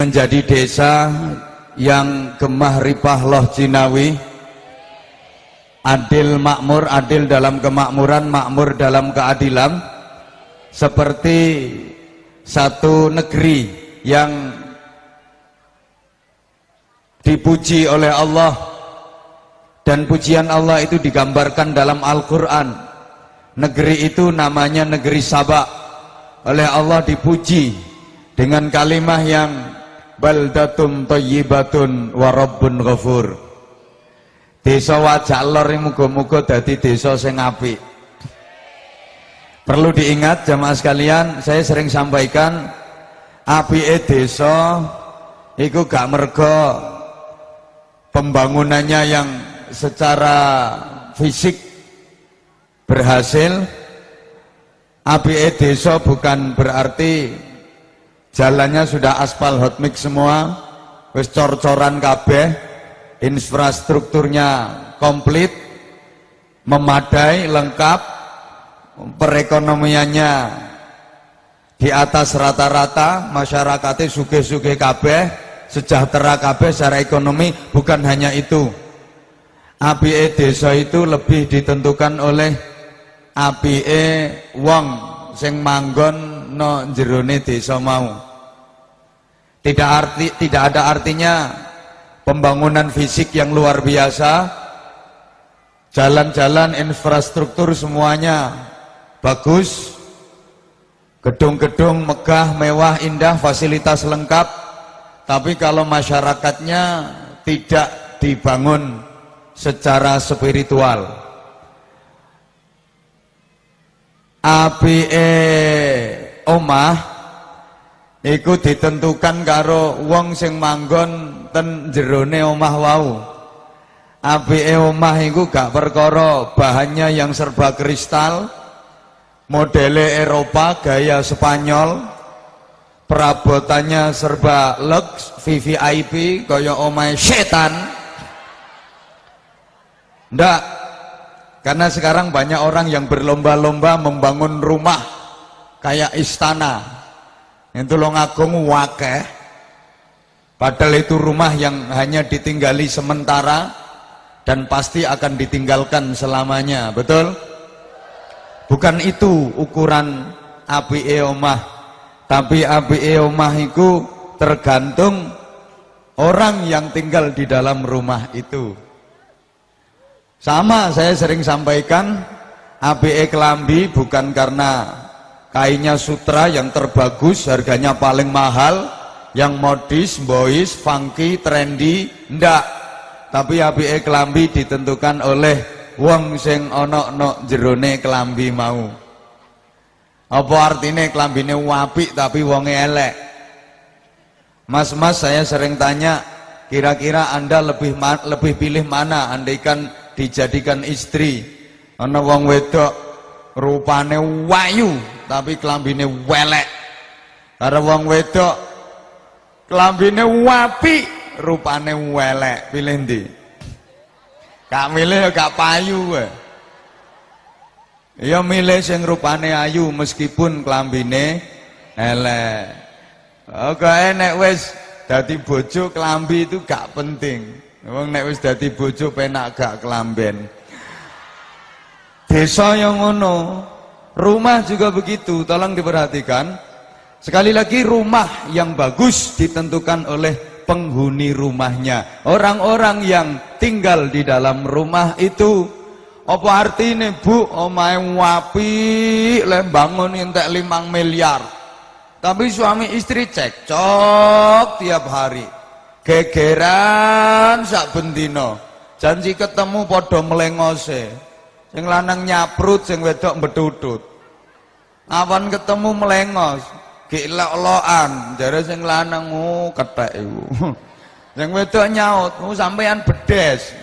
menjadi desa yang gemah ripah loh Cinawi adil makmur adil dalam kemakmuran makmur dalam keadilan. Seperti satu negeri yang dipuji oleh Allah. Dan pujian Allah itu digambarkan dalam Al-Quran. Negeri itu namanya negeri Sabak. Oleh Allah dipuji dengan kalimah yang baldatum thayyibatun wa rabbun ghafur. Desa wajak lor muga-muga dadi desa sing apik. Perlu diingat jamaah sekalian saya sering sampaikan apike desa iku gak mergo pembangunannya yang secara fisik berhasil. Apike desa bukan berarti jalannya sudah aspal hot mix semua wis cor-coran kabeh infrastrukturnya komplit memadai lengkap perekonomiannya di atas rata-rata masyarakatnya suge-suge kabeh sejahtera kabeh secara ekonomi bukan hanya itu. APE desa itu lebih ditentukan oleh APE wong sing manggon no jerone desa mau. Tidak arti tidak ada artinya pembangunan fisik yang luar biasa. Jalan-jalan infrastruktur semuanya bagus. Gedung-gedung megah, mewah, indah, fasilitas lengkap. Tapi kalau masyarakatnya tidak dibangun secara spiritual. APE omah iku ditentukan karo wong sing manggon ten jerone omah wau. Apike omah iku gak perkara bahannya yang serba kristal, modele Eropa, gaya Spanyol, perabotannya serba lux, VVIP, kaya omah setan. Ndak, karena sekarang banyak orang yang berlomba-lomba membangun rumah kayak istana. Yang Tulungagung wakeh. Padahal itu rumah yang hanya ditinggali sementara dan pasti akan ditinggalkan selamanya betul? Bukan itu ukuran api omah. Tapi api omah itu tergantung orang yang tinggal di dalam rumah itu. Sama saya sering sampaikan ABE kelambi bukan karena kainnya sutra yang terbagus harganya paling mahal. Yang modis, boys, funky, trendy ndak. Tapi APE kelambi ditentukan oleh wong sing ono no jerone kelambi mau. Apa artinya kelambine wapi tapi wonge elek? Mas-mas saya sering tanya kira-kira anda lebih lebih pilih mana? Andaikan dijadikan istri. Ana wong wedok rupane wayu tapi kelambine welek. Karo wong wedok kelambine wapi rupane welek. Pilih ndi gak milih gak payu we. ya milih sing rupane ayu meskipun kelambine elek. Oke nek wis dadi bojo kelambi itu gak penting. Wong nek wis dadi bojo penak gak kelamben. Desa yang ngono Rumah juga begitu, tolong diperhatikan. Sekali lagi rumah yang bagus ditentukan oleh penghuni rumahnya. Orang-orang yang tinggal di dalam rumah itu apa artinya bu? Omae wapi le bangun entek limang miliar. Tapi suami istri cekcok tiap hari. Gegeran sak bendino. Janji ketemu podo melengose sing lanang nyaprut sing wedok bedudut awan ketemu melengos gilok-lokan jare sing lanang oh kethek iku. Sing wedok nyaut oh sampean bedes.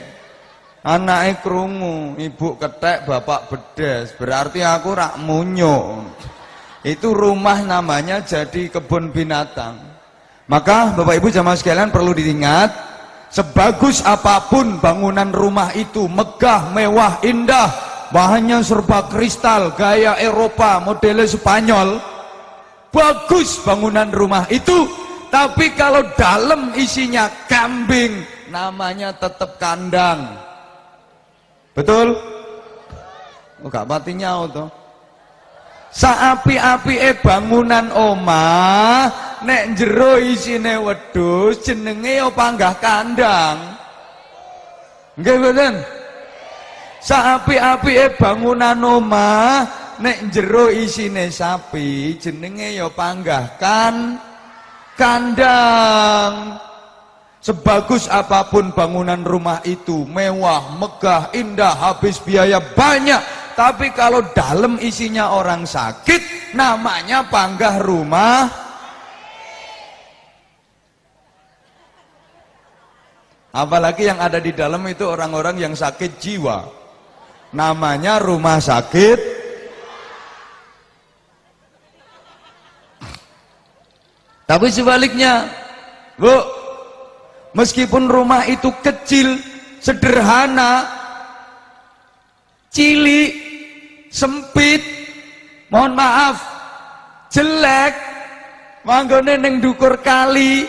Anake krungu ibu ketek bapak bedes. Berarti aku rak munyo itu rumah namanya jadi kebun binatang. Maka Bapak Ibu jamaah sekalian perlu diingat Sebagus apa pun bangunan rumah itu, megah, mewah, indah, bahannya serba kristal, gaya Eropa, model Spanyol, bagus bangunan rumah itu, tapi kalau dalam isinya kambing namanya tetap kandang. Betul? Oh gak mati toh. Saapi-api e bangunan omah nek jero isine wedhus jenenge ya panggah kandang nggih mboten? Saapi-api e bangunan omah nek jero isine sapi jenenge ya panggah kan? Kandang sebagus apa pun bangunan rumah itu mewah megah indah habis biaya banyak. Tapi kalau dalam isinya orang sakit, namanya panggah rumah. Apalagi yang ada di dalam itu orang-orang yang sakit jiwa. Namanya rumah sakit. Tapi sebaliknya, Bu, meskipun rumah itu kecil, sederhana, cilik, sempit mohon maaf jelek manggone neng dukur kali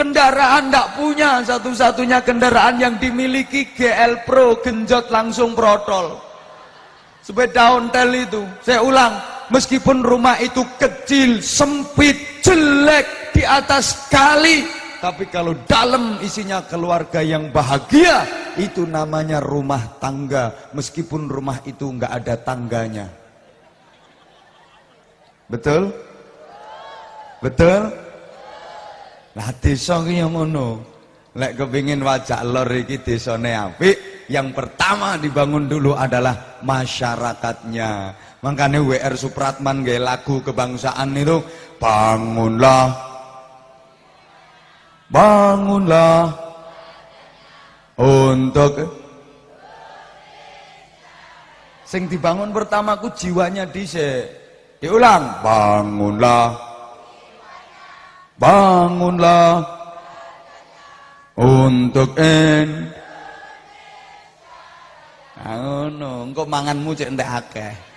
kendaraan ndak punya satu-satunya kendaraan yang dimiliki GL Pro genjot langsung protol sepeda ontel itu saya ulang meskipun rumah itu kecil sempit jelek di atas kali tapi kalau dalam isinya keluarga yang bahagia, itu namanya rumah tangga. Meskipun rumah itu nggak ada tangganya. Betul? Betul? Nah desa ki yang ngono. Lek kepingin wajah lor iki desane apik, yang pertama dibangun dulu adalah masyarakatnya. Makanya WR Supratman gaya lagu kebangsaan itu bangunlah bangunlah untuk sing dibangun pertamaku jiwanya dhisik diulang bangunlah bangunlah untuk en. Ngono. Engko manganmu cek entek akeh